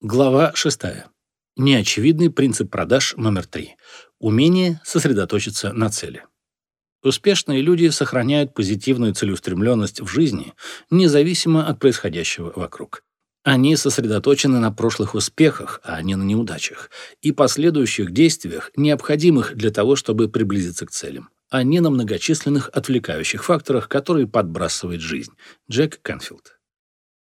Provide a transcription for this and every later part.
Глава 6. Неочевидный принцип продаж номер 3. Умение сосредоточиться на цели. Успешные люди сохраняют позитивную целеустремленность в жизни, независимо от происходящего вокруг. Они сосредоточены на прошлых успехах, а не на неудачах, и последующих действиях, необходимых для того, чтобы приблизиться к целям, а не на многочисленных отвлекающих факторах, которые подбрасывает жизнь. Джек Канфилд.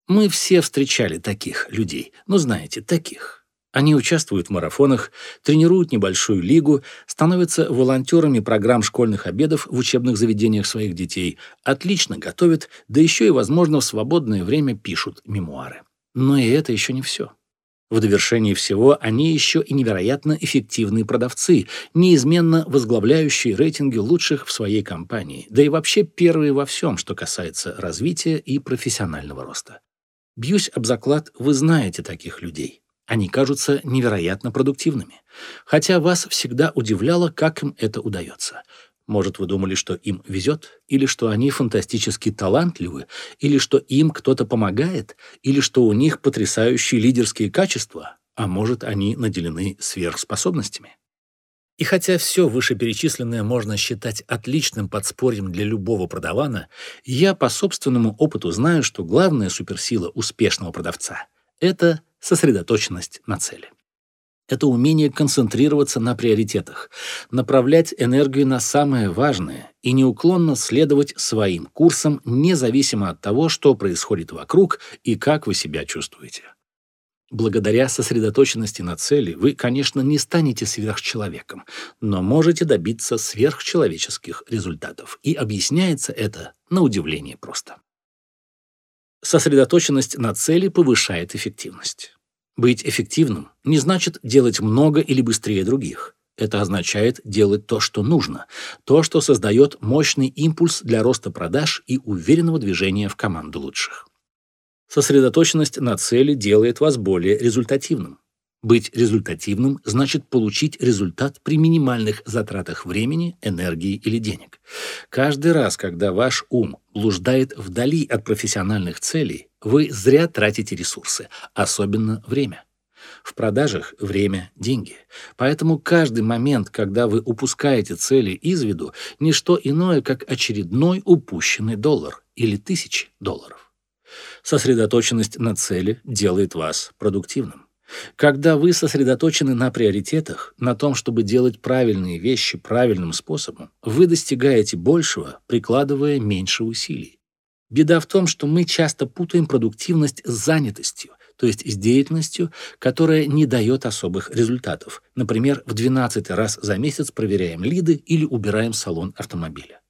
Мы все встречали таких людей, ну знаете, таких. Они участвуют в марафонах, тренируют небольшую лигу, становятся волонтерами программ школьных обедов в учебных заведениях своих детей, отлично готовят, да еще и, возможно, в свободное время пишут мемуары. Но и это еще не все. В довершении всего они еще и невероятно эффективные продавцы, неизменно возглавляющие рейтинги лучших в своей компании, да и вообще первые во всем, что касается развития и профессионального роста. Бьюсь об заклад, вы знаете таких людей. Они кажутся невероятно продуктивными. Хотя вас всегда удивляло, как им это удается. Может, вы думали, что им везет, или что они фантастически талантливы, или что им кто-то помогает, или что у них потрясающие лидерские качества, а может, они наделены сверхспособностями. И хотя все вышеперечисленное можно считать отличным подспорьем для любого продавана, я по собственному опыту знаю, что главная суперсила успешного продавца — это сосредоточенность на цели. Это умение концентрироваться на приоритетах, направлять энергию на самое важное и неуклонно следовать своим курсам, независимо от того, что происходит вокруг и как вы себя чувствуете. Благодаря сосредоточенности на цели вы, конечно, не станете сверхчеловеком, но можете добиться сверхчеловеческих результатов. И объясняется это на удивление просто. Сосредоточенность на цели повышает эффективность. Быть эффективным не значит делать много или быстрее других. Это означает делать то, что нужно, то, что создает мощный импульс для роста продаж и уверенного движения в команду лучших. Сосредоточенность на цели делает вас более результативным. Быть результативным значит получить результат при минимальных затратах времени, энергии или денег. Каждый раз, когда ваш ум блуждает вдали от профессиональных целей, вы зря тратите ресурсы, особенно время. В продажах время – деньги. Поэтому каждый момент, когда вы упускаете цели из виду, не что иное, как очередной упущенный доллар или тысячи долларов. Сосредоточенность на цели делает вас продуктивным. Когда вы сосредоточены на приоритетах, на том, чтобы делать правильные вещи правильным способом, вы достигаете большего, прикладывая меньше усилий. Беда в том, что мы часто путаем продуктивность с занятостью, то есть с деятельностью, которая не дает особых результатов. Например, в 12 раз за месяц проверяем лиды или убираем салон автомобиля.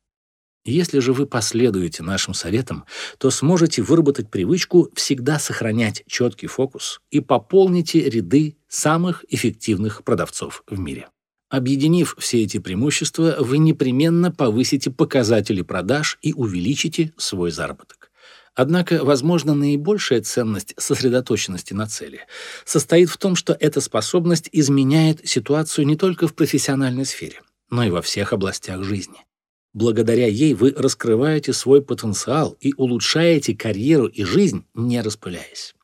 Если же вы последуете нашим советам, то сможете выработать привычку всегда сохранять четкий фокус и пополните ряды самых эффективных продавцов в мире. Объединив все эти преимущества, вы непременно повысите показатели продаж и увеличите свой заработок. Однако, возможно, наибольшая ценность сосредоточенности на цели состоит в том, что эта способность изменяет ситуацию не только в профессиональной сфере, но и во всех областях жизни. Благодаря ей вы раскрываете свой потенциал и улучшаете карьеру и жизнь, не распыляясь.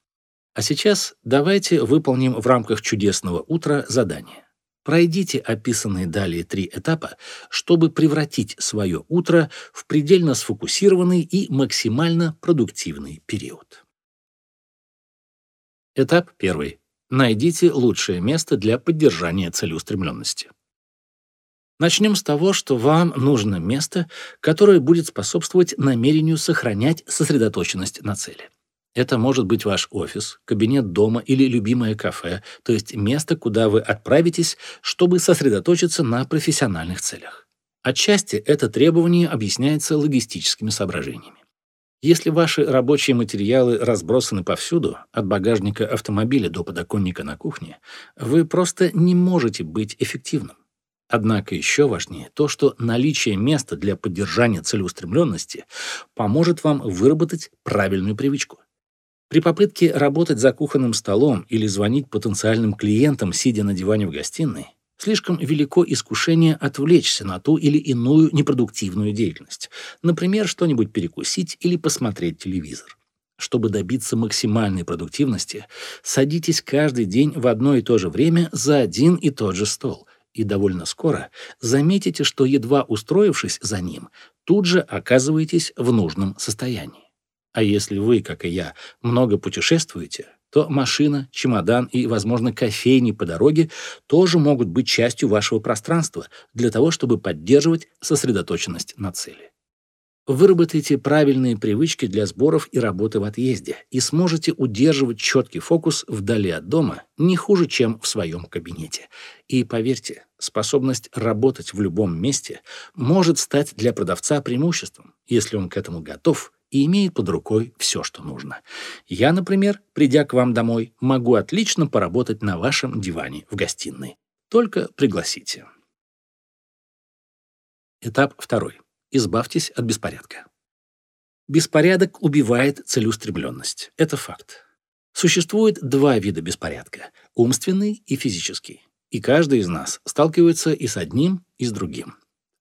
А сейчас давайте выполним в рамках чудесного утра задание. Пройдите описанные далее три этапа, чтобы превратить свое утро в предельно сфокусированный и максимально продуктивный период. Этап первый. Найдите лучшее место для поддержания целеустремленности. Начнем с того, что вам нужно место, которое будет способствовать намерению сохранять сосредоточенность на цели. Это может быть ваш офис, кабинет дома или любимое кафе, то есть место, куда вы отправитесь, чтобы сосредоточиться на профессиональных целях. Отчасти это требование объясняется логистическими соображениями. Если ваши рабочие материалы разбросаны повсюду, от багажника автомобиля до подоконника на кухне, вы просто не можете быть эффективным. Однако еще важнее то, что наличие места для поддержания целеустремленности поможет вам выработать правильную привычку. При попытке работать за кухонным столом или звонить потенциальным клиентам, сидя на диване в гостиной, слишком велико искушение отвлечься на ту или иную непродуктивную деятельность, например, что-нибудь перекусить или посмотреть телевизор. Чтобы добиться максимальной продуктивности, садитесь каждый день в одно и то же время за один и тот же стол, и довольно скоро заметите, что, едва устроившись за ним, тут же оказываетесь в нужном состоянии. А если вы, как и я, много путешествуете, то машина, чемодан и, возможно, кофейни по дороге тоже могут быть частью вашего пространства для того, чтобы поддерживать сосредоточенность на цели. Выработайте правильные привычки для сборов и работы в отъезде и сможете удерживать четкий фокус вдали от дома не хуже, чем в своем кабинете. И поверьте, способность работать в любом месте может стать для продавца преимуществом, если он к этому готов и имеет под рукой все, что нужно. Я, например, придя к вам домой, могу отлично поработать на вашем диване в гостиной. Только пригласите. Этап второй. Избавьтесь от беспорядка. Беспорядок убивает целеустремленность. Это факт. Существует два вида беспорядка – умственный и физический. И каждый из нас сталкивается и с одним, и с другим.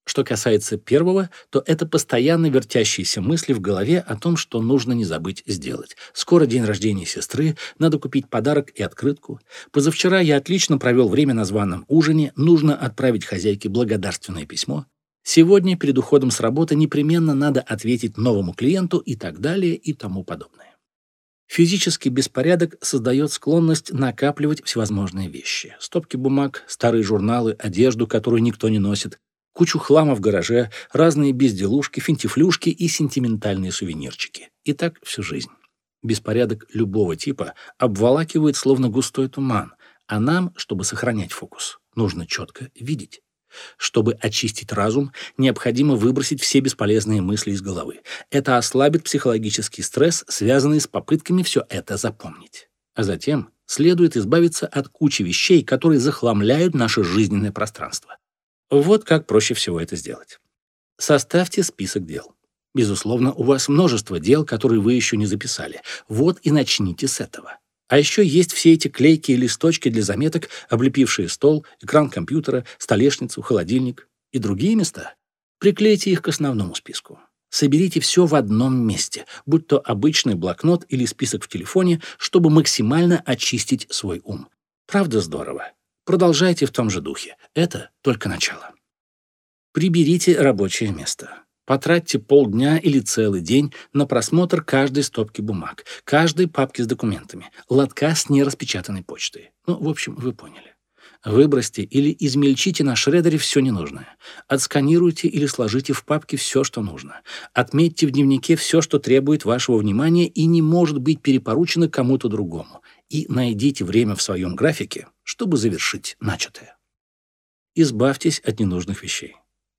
Что касается первого, то это постоянно вертящиеся мысли в голове о том, что нужно не забыть сделать. Скоро день рождения сестры, надо купить подарок и открытку. Позавчера я отлично провел время на званом ужине, нужно отправить хозяйке благодарственное письмо. Сегодня перед уходом с работы непременно надо ответить новому клиенту и так далее и тому подобное. Физический беспорядок создает склонность накапливать всевозможные вещи. Стопки бумаг, старые журналы, одежду, которую никто не носит, кучу хлама в гараже, разные безделушки, финтифлюшки и сентиментальные сувенирчики. И так всю жизнь. Беспорядок любого типа обволакивает словно густой туман, а нам, чтобы сохранять фокус, нужно четко видеть. Чтобы очистить разум, необходимо выбросить все бесполезные мысли из головы. Это ослабит психологический стресс, связанный с попытками все это запомнить. А затем следует избавиться от кучи вещей, которые захламляют наше жизненное пространство. Вот как проще всего это сделать. Составьте список дел. Безусловно, у вас множество дел, которые вы еще не записали. Вот и начните с этого. А еще есть все эти клейкие листочки для заметок, облепившие стол, экран компьютера, столешницу, холодильник и другие места. Приклейте их к основному списку. Соберите все в одном месте, будь то обычный блокнот или список в телефоне, чтобы максимально очистить свой ум. Правда здорово? Продолжайте в том же духе. Это только начало. Приберите рабочее место. Потратьте полдня или целый день на просмотр каждой стопки бумаг, каждой папки с документами, лотка с нераспечатанной почтой. Ну, в общем, вы поняли. Выбросьте или измельчите на шредере все ненужное. Отсканируйте или сложите в папке все, что нужно. Отметьте в дневнике все, что требует вашего внимания и не может быть перепоручено кому-то другому. И найдите время в своем графике, чтобы завершить начатое. Избавьтесь от ненужных вещей.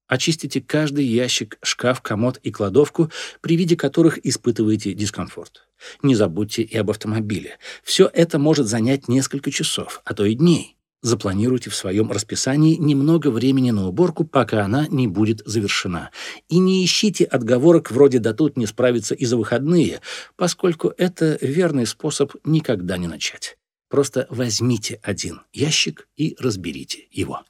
Очистите каждый ящик, шкаф, комод и кладовку, при виде которых испытываете дискомфорт. Не забудьте и об автомобиле. Все это может занять несколько часов, а то и дней. Запланируйте в своем расписании немного времени на уборку, пока она не будет завершена. И не ищите отговорок вроде «да тут не справиться и за выходные», поскольку это верный способ никогда не начать. Просто возьмите один ящик и разберите его.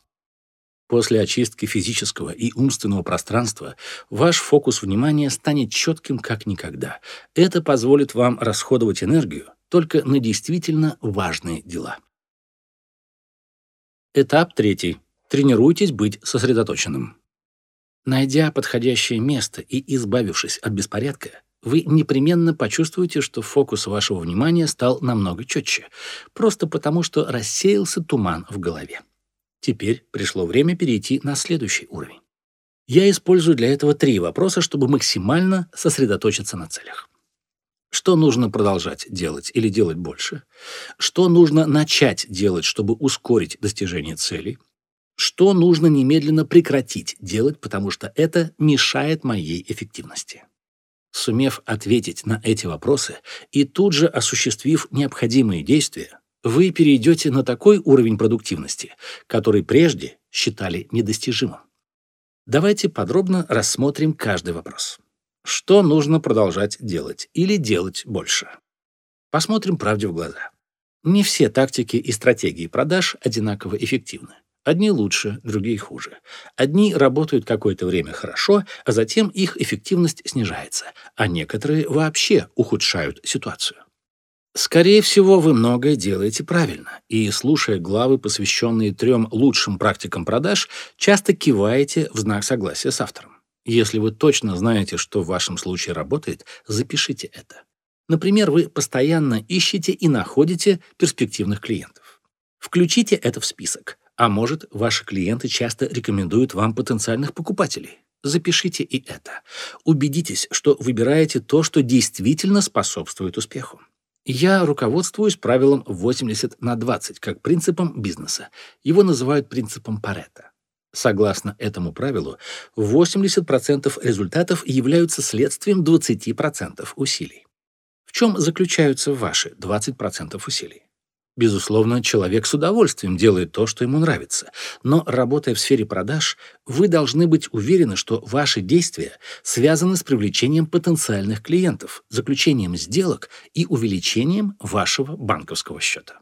После очистки физического и умственного пространства ваш фокус внимания станет четким как никогда. Это позволит вам расходовать энергию только на действительно важные дела. Этап третий. Тренируйтесь быть сосредоточенным. Найдя подходящее место и избавившись от беспорядка, вы непременно почувствуете, что фокус вашего внимания стал намного четче, просто потому что рассеялся туман в голове. Теперь пришло время перейти на следующий уровень. Я использую для этого три вопроса, чтобы максимально сосредоточиться на целях. Что нужно продолжать делать или делать больше? Что нужно начать делать, чтобы ускорить достижение целей? Что нужно немедленно прекратить делать, потому что это мешает моей эффективности? Сумев ответить на эти вопросы и тут же осуществив необходимые действия, вы перейдете на такой уровень продуктивности, который прежде считали недостижимым. Давайте подробно рассмотрим каждый вопрос. Что нужно продолжать делать или делать больше? Посмотрим правде в глаза. Не все тактики и стратегии продаж одинаково эффективны. Одни лучше, другие хуже. Одни работают какое-то время хорошо, а затем их эффективность снижается, а некоторые вообще ухудшают ситуацию. Скорее всего, вы многое делаете правильно, и, слушая главы, посвященные трем лучшим практикам продаж, часто киваете в знак согласия с автором. Если вы точно знаете, что в вашем случае работает, запишите это. Например, вы постоянно ищете и находите перспективных клиентов. Включите это в список. А может, ваши клиенты часто рекомендуют вам потенциальных покупателей. Запишите и это. Убедитесь, что выбираете то, что действительно способствует успеху. Я руководствуюсь правилом 80 на 20 как принципом бизнеса. Его называют принципом Паретта. Согласно этому правилу, 80% результатов являются следствием 20% усилий. В чем заключаются ваши 20% усилий? Безусловно, человек с удовольствием делает то, что ему нравится, но, работая в сфере продаж, вы должны быть уверены, что ваши действия связаны с привлечением потенциальных клиентов, заключением сделок и увеличением вашего банковского счета.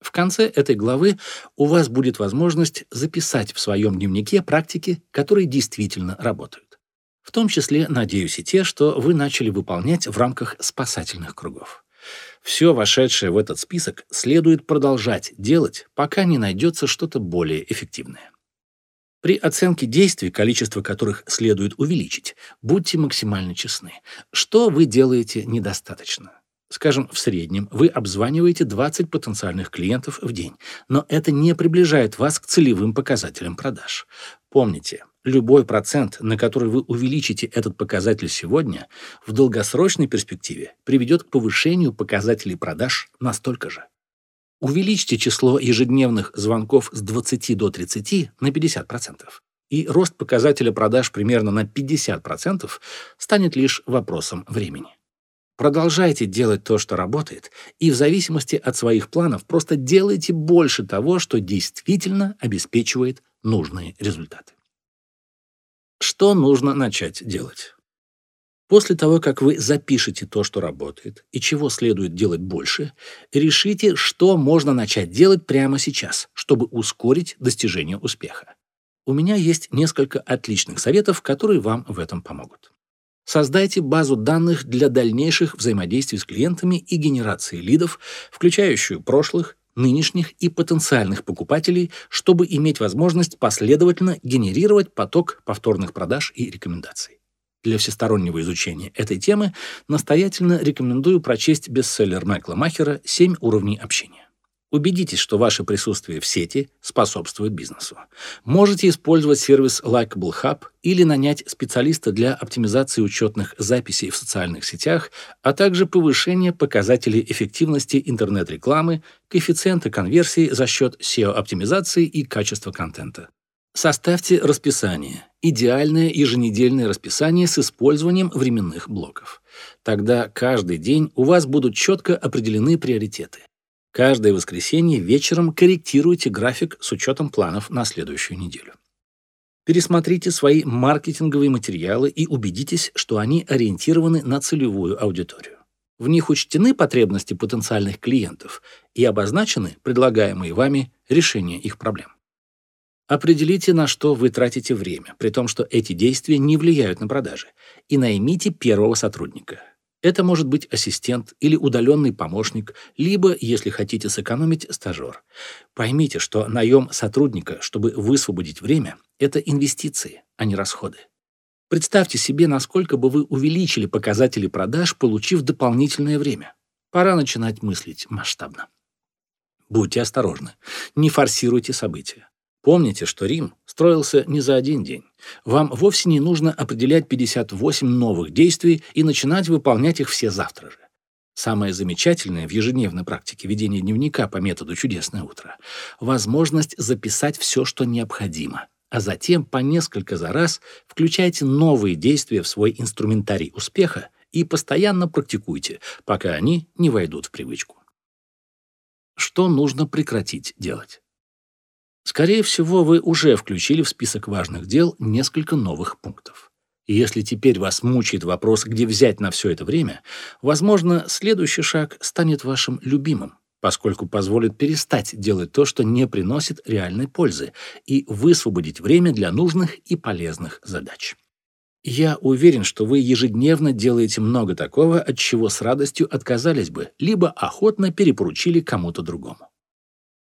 В конце этой главы у вас будет возможность записать в своем дневнике практики, которые действительно работают. В том числе, надеюсь, и те, что вы начали выполнять в рамках спасательных кругов. Все вошедшее в этот список следует продолжать делать, пока не найдется что-то более эффективное. При оценке действий, количество которых следует увеличить, будьте максимально честны. Что вы делаете недостаточно? Скажем, в среднем вы обзваниваете 20 потенциальных клиентов в день, но это не приближает вас к целевым показателям продаж. Помните, любой процент, на который вы увеличите этот показатель сегодня, в долгосрочной перспективе приведет к повышению показателей продаж настолько же. Увеличьте число ежедневных звонков с 20 до 30 на 50%, и рост показателя продаж примерно на 50% станет лишь вопросом времени. Продолжайте делать то, что работает, и в зависимости от своих планов просто делайте больше того, что действительно обеспечивает нужные результаты. Что нужно начать делать? После того, как вы запишете то, что работает, и чего следует делать больше, решите, что можно начать делать прямо сейчас, чтобы ускорить достижение успеха. У меня есть несколько отличных советов, которые вам в этом помогут. Создайте базу данных для дальнейших взаимодействий с клиентами и генерации лидов, включающую прошлых, нынешних и потенциальных покупателей, чтобы иметь возможность последовательно генерировать поток повторных продаж и рекомендаций. Для всестороннего изучения этой темы настоятельно рекомендую прочесть бестселлер Майкла Махера «Семь уровней общения». Убедитесь, что ваше присутствие в сети способствует бизнесу. Можете использовать сервис Likeable Hub или нанять специалиста для оптимизации учетных записей в социальных сетях, а также повышения показателей эффективности интернет-рекламы, коэффициента конверсии за счет SEO-оптимизации и качества контента. Составьте расписание, идеальное еженедельное расписание с использованием временных блоков. Тогда каждый день у вас будут четко определены приоритеты. Каждое воскресенье вечером корректируйте график с учетом планов на следующую неделю. Пересмотрите свои маркетинговые материалы и убедитесь, что они ориентированы на целевую аудиторию. В них учтены потребности потенциальных клиентов и обозначены предлагаемые вами решения их проблем. Определите, на что вы тратите время, при том, что эти действия не влияют на продажи, и наймите первого сотрудника. Это может быть ассистент или удаленный помощник, либо, если хотите сэкономить, стажер. Поймите, что наем сотрудника, чтобы высвободить время, это инвестиции, а не расходы. Представьте себе, насколько бы вы увеличили показатели продаж, получив дополнительное время. Пора начинать мыслить масштабно. Будьте осторожны, не форсируйте события. Помните, что Рим строился не за один день. Вам вовсе не нужно определять 58 новых действий и начинать выполнять их все завтра же. Самое замечательное в ежедневной практике ведения дневника по методу «Чудесное утро» — возможность записать все, что необходимо, а затем по несколько за раз включайте новые действия в свой инструментарий успеха и постоянно практикуйте, пока они не войдут в привычку. Что нужно прекратить делать? Скорее всего, вы уже включили в список важных дел несколько новых пунктов. И если теперь вас мучает вопрос, где взять на все это время, возможно, следующий шаг станет вашим любимым, поскольку позволит перестать делать то, что не приносит реальной пользы, и высвободить время для нужных и полезных задач. Я уверен, что вы ежедневно делаете много такого, от чего с радостью отказались бы, либо охотно перепоручили кому-то другому.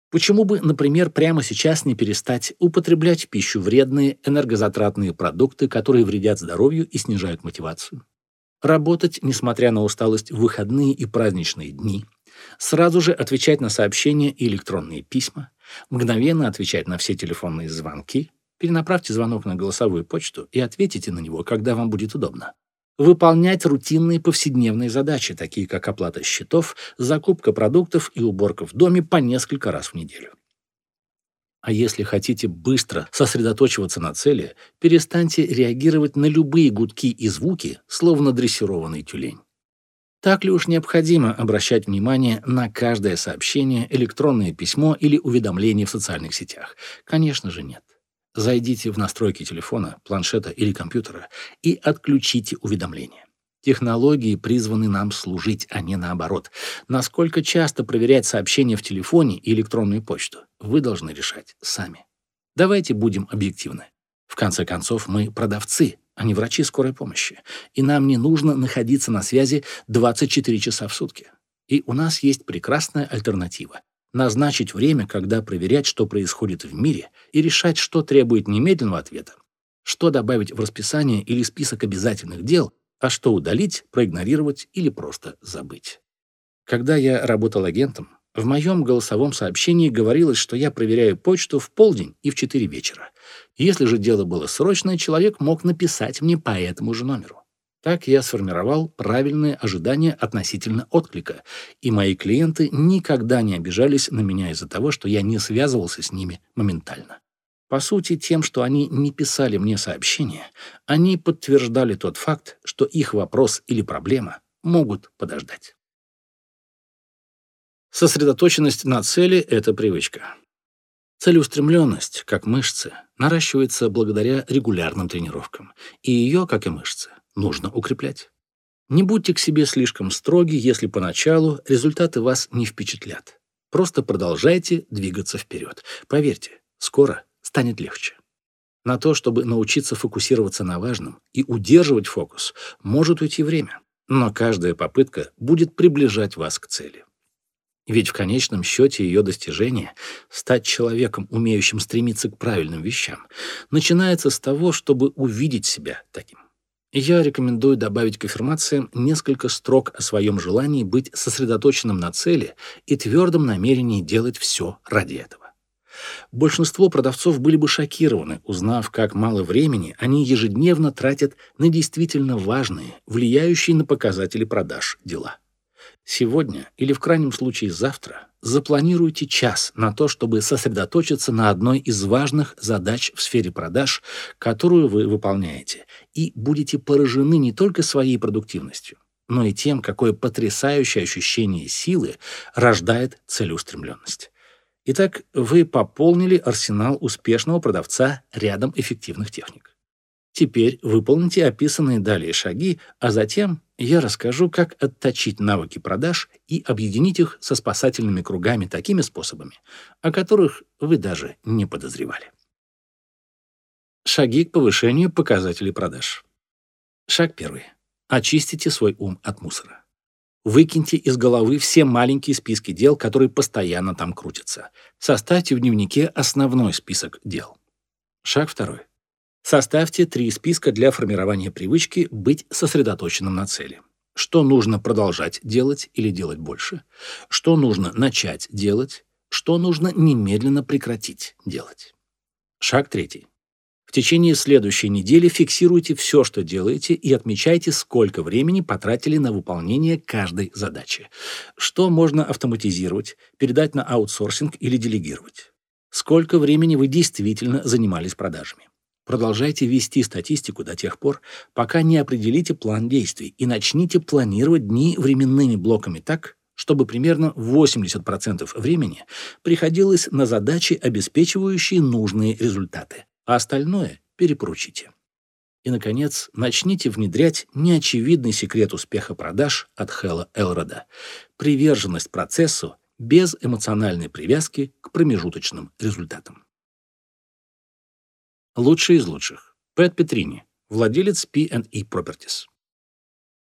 Почему бы, например, прямо сейчас не перестать употреблять пищу вредные энергозатратные продукты, которые вредят здоровью и снижают мотивацию? Работать, несмотря на усталость, в выходные и праздничные дни. Сразу же отвечать на сообщения и электронные письма. Мгновенно отвечать на все телефонные звонки. Перенаправьте звонок на голосовую почту и ответите на него, когда вам будет удобно выполнять рутинные повседневные задачи, такие как оплата счетов, закупка продуктов и уборка в доме по несколько раз в неделю. А если хотите быстро сосредоточиваться на цели, перестаньте реагировать на любые гудки и звуки, словно дрессированный тюлень. Так ли уж необходимо обращать внимание на каждое сообщение, электронное письмо или уведомление в социальных сетях? Конечно же нет. Зайдите в настройки телефона, планшета или компьютера и отключите уведомления. Технологии призваны нам служить, а не наоборот. Насколько часто проверять сообщения в телефоне и электронную почту, вы должны решать сами. Давайте будем объективны. В конце концов, мы продавцы, а не врачи скорой помощи, и нам не нужно находиться на связи 24 часа в сутки. И у нас есть прекрасная альтернатива назначить время, когда проверять, что происходит в мире, и решать, что требует немедленного ответа, что добавить в расписание или список обязательных дел, а что удалить, проигнорировать или просто забыть. Когда я работал агентом, в моем голосовом сообщении говорилось, что я проверяю почту в полдень и в 4 вечера. Если же дело было срочное, человек мог написать мне по этому же номеру. Так я сформировал правильные ожидания относительно отклика, и мои клиенты никогда не обижались на меня из-за того, что я не связывался с ними моментально. По сути, тем, что они не писали мне сообщения, они подтверждали тот факт, что их вопрос или проблема могут подождать. Сосредоточенность на цели — это привычка. Целеустремленность, как мышцы, наращивается благодаря регулярным тренировкам, и ее, как и мышцы, нужно укреплять. Не будьте к себе слишком строги, если поначалу результаты вас не впечатлят. Просто продолжайте двигаться вперед. Поверьте, скоро станет легче. На то, чтобы научиться фокусироваться на важном и удерживать фокус, может уйти время, но каждая попытка будет приближать вас к цели. Ведь в конечном счете ее достижение — стать человеком, умеющим стремиться к правильным вещам, начинается с того, чтобы увидеть себя таким. Я рекомендую добавить к аффирмациям несколько строк о своем желании быть сосредоточенным на цели и твердом намерении делать все ради этого. Большинство продавцов были бы шокированы, узнав, как мало времени они ежедневно тратят на действительно важные, влияющие на показатели продаж дела. Сегодня или в крайнем случае завтра запланируйте час на то, чтобы сосредоточиться на одной из важных задач в сфере продаж, которую вы выполняете, и будете поражены не только своей продуктивностью, но и тем, какое потрясающее ощущение силы рождает целеустремленность. Итак, вы пополнили арсенал успешного продавца рядом эффективных техник. Теперь выполните описанные далее шаги, а затем я расскажу, как отточить навыки продаж и объединить их со спасательными кругами такими способами, о которых вы даже не подозревали. Шаги к повышению показателей продаж. Шаг первый. Очистите свой ум от мусора. Выкиньте из головы все маленькие списки дел, которые постоянно там крутятся. Составьте в дневнике основной список дел. Шаг второй. Составьте три списка для формирования привычки быть сосредоточенным на цели. Что нужно продолжать делать или делать больше? Что нужно начать делать? Что нужно немедленно прекратить делать? Шаг третий. В течение следующей недели фиксируйте все, что делаете, и отмечайте, сколько времени потратили на выполнение каждой задачи. Что можно автоматизировать, передать на аутсорсинг или делегировать. Сколько времени вы действительно занимались продажами. Продолжайте вести статистику до тех пор, пока не определите план действий и начните планировать дни временными блоками так, чтобы примерно 80% времени приходилось на задачи, обеспечивающие нужные результаты, а остальное перепоручите. И, наконец, начните внедрять неочевидный секрет успеха продаж от Хэлла Элрода – приверженность процессу без эмоциональной привязки к промежуточным результатам. Лучший из лучших. Пэт Петрини, владелец P&E Properties.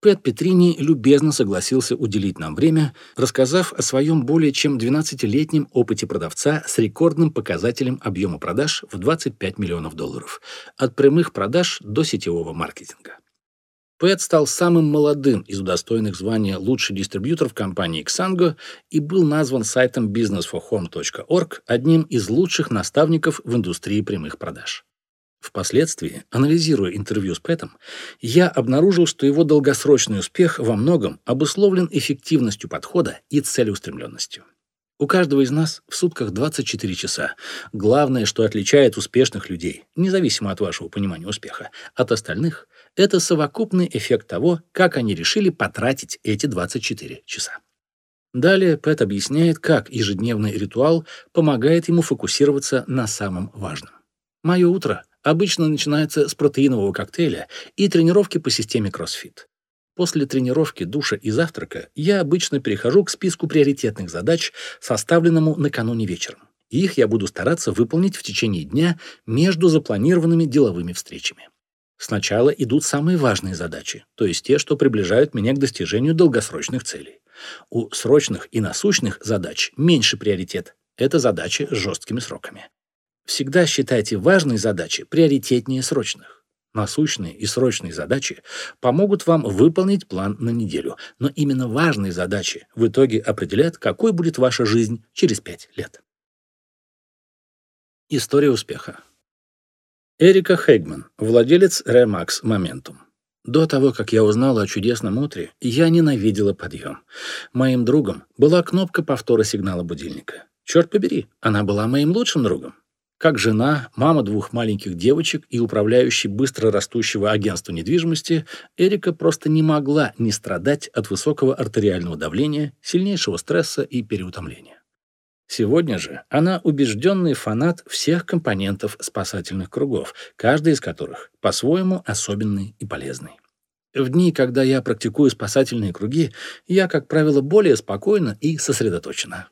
Пэт Петрини любезно согласился уделить нам время, рассказав о своем более чем 12-летнем опыте продавца с рекордным показателем объема продаж в 25 миллионов долларов, от прямых продаж до сетевого маркетинга. Пэт стал самым молодым из удостоенных звания «Лучший дистрибьютор» в компании Xango и был назван сайтом businessforhome.org одним из лучших наставников в индустрии прямых продаж. Впоследствии, анализируя интервью с Пэтом, я обнаружил, что его долгосрочный успех во многом обусловлен эффективностью подхода и целеустремленностью. У каждого из нас в сутках 24 часа. Главное, что отличает успешных людей, независимо от вашего понимания успеха, от остальных, это совокупный эффект того, как они решили потратить эти 24 часа. Далее Пэт объясняет, как ежедневный ритуал помогает ему фокусироваться на самом важном. Мое утро обычно начинается с протеинового коктейля и тренировки по системе CrossFit. После тренировки, душа и завтрака я обычно перехожу к списку приоритетных задач, составленному накануне вечером. их я буду стараться выполнить в течение дня между запланированными деловыми встречами. Сначала идут самые важные задачи, то есть те, что приближают меня к достижению долгосрочных целей. У срочных и насущных задач меньше приоритет. Это задачи с жесткими сроками. Всегда считайте важные задачи приоритетнее срочных. Насущные и срочные задачи помогут вам выполнить план на неделю, но именно важные задачи в итоге определят, какой будет ваша жизнь через пять лет. История успеха. Эрика Хейгман, владелец Remax Momentum. До того, как я узнала о чудесном утре, я ненавидела подъем. Моим другом была кнопка повтора сигнала будильника. Черт побери, она была моим лучшим другом. Как жена, мама двух маленьких девочек и управляющий быстро растущего агентства недвижимости, Эрика просто не могла не страдать от высокого артериального давления, сильнейшего стресса и переутомления. Сегодня же она убежденный фанат всех компонентов спасательных кругов, каждый из которых по-своему особенный и полезный. В дни, когда я практикую спасательные круги, я, как правило, более спокойна и сосредоточена.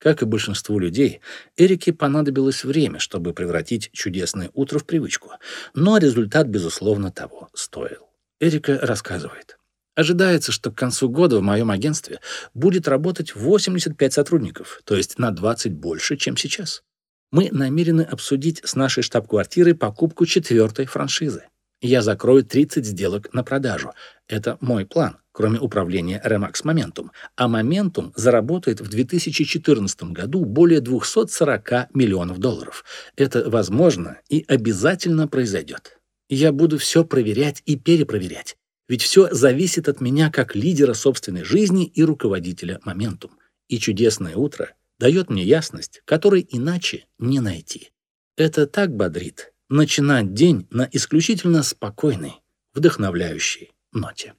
Как и большинству людей, Эрике понадобилось время, чтобы превратить чудесное утро в привычку, но результат, безусловно, того стоил. Эрика рассказывает. Ожидается, что к концу года в моем агентстве будет работать 85 сотрудников, то есть на 20 больше, чем сейчас. Мы намерены обсудить с нашей штаб-квартирой покупку четвертой франшизы. Я закрою 30 сделок на продажу. Это мой план, кроме управления Remax Momentum. А Momentum заработает в 2014 году более 240 миллионов долларов. Это возможно и обязательно произойдет. Я буду все проверять и перепроверять. Ведь все зависит от меня как лидера собственной жизни и руководителя Momentum. И чудесное утро дает мне ясность, которой иначе не найти. Это так бодрит, начинать день на исключительно спокойной, вдохновляющей ноте.